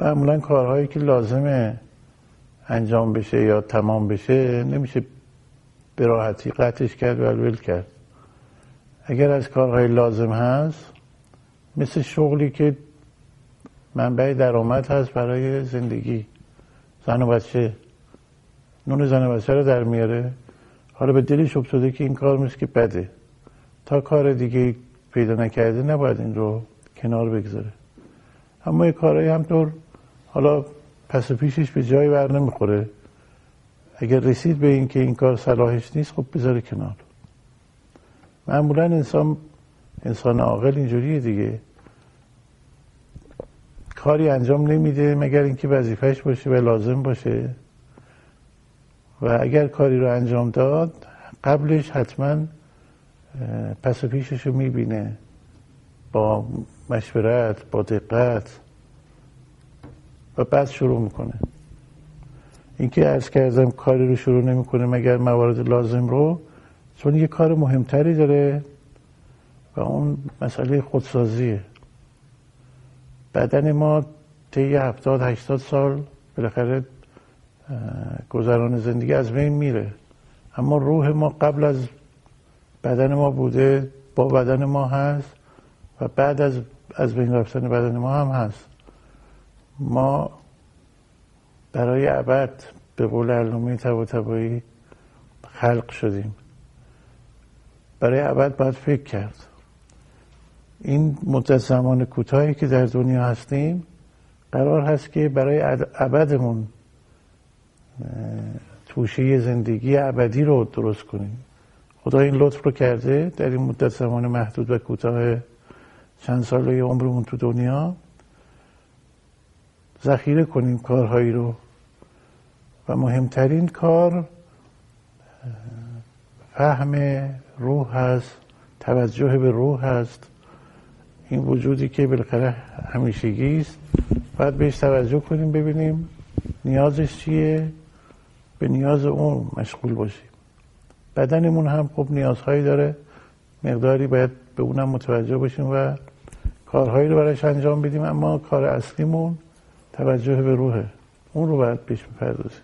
معمولا کارهایی که لازمه انجام بشه یا تمام بشه نمیشه به راحتی قطعش کرد و ول کرد. اگر از کارهای لازم هست مثل شغلی که منبع درآمد هست برای زندگی. زن و بچه نون زن و بچه رو در میاره. حالا به دلش افتاده که این کار مثل که بده. تا کار دیگه پیدا نکرده نباید این رو کنار بگذاره. اما یه کارهایی همطور حالا پس و پیشش به جایی بر نمی‌خوره. اگر رسید به این که این کار صلاحش نیست خب بذاره کنار. معمولا انسان انسان عاقل اینجوریه دیگه. کاری انجام نمیده مگر اینکه وظیفهش باشه و لازم باشه. و اگر کاری رو انجام داد قبلش حتما پس و پیشش رو می‌بینه. با مشورت با دقت. و بعد شروع می‌کنه. اینکه ارز کردم کاری رو شروع نمی‌کنه مگر موارد لازم رو چون یه کار مهمتری داره و اون مسئله خودسازیه. بدن ما طی هفتاد هشتاد سال بالاخره گذران زندگی از بین میره. اما روح ما قبل از بدن ما بوده با بدن ما هست و بعد از از بین رفتن بدن ما هم هست. ما برای ابد به قول علامه طباطبایی خلق شدیم. برای ابد باید فکر کرد. این مدت زمان کوتاهی که در دنیا هستیم قرار هست که برای ابدمون توشه زندگی ابدی رو درست کنیم. خدا این لطف رو کرده در این مدت زمان محدود و کوتاه چند ساله عمرمون تو دنیا. ذخیره کنیم کارهایی رو. و مهمترین کار فهم روح هست توجه به روح هست. این وجودی که بالاخره همیشگی است. باید بهش توجه کنیم ببینیم نیازش چیه. به نیاز اون مشغول باشیم. بدنمون هم خب نیازهایی داره. مقداری باید به اونم متوجه باشیم و کارهایی رو براش انجام بدیم. اما کار اصلیمون توجه به روحه. اون رو باید پیش بپردازیم.